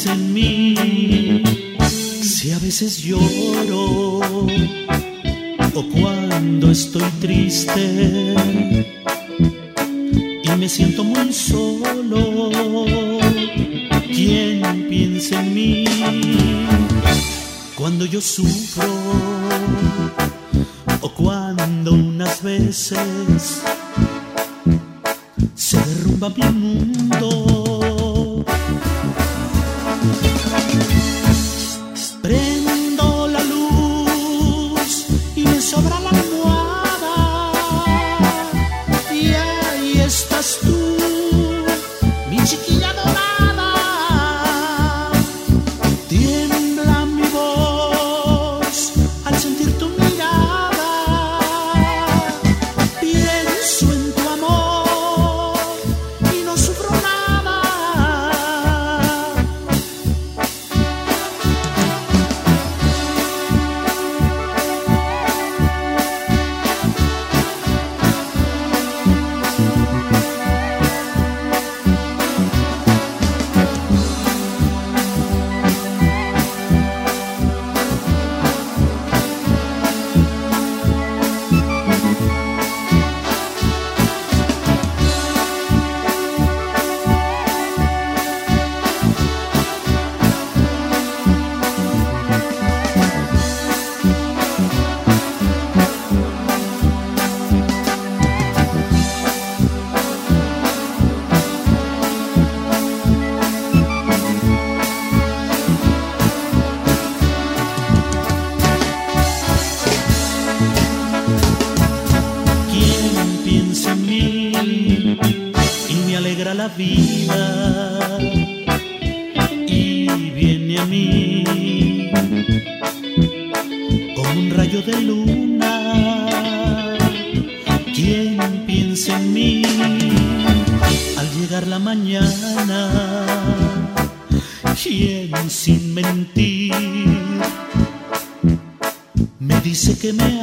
piensa en mí. Si a veces lloro o cuando estoy triste y me siento muy solo, ¿quién piensa en mí? Cuando yo sufro o cuando unas veces se derrumba mi mundo. y vida y viene a mí como un rayo de luna? ¿Quién piensa en mí al llegar la mañana? ¿Quién sin mentir me dice que me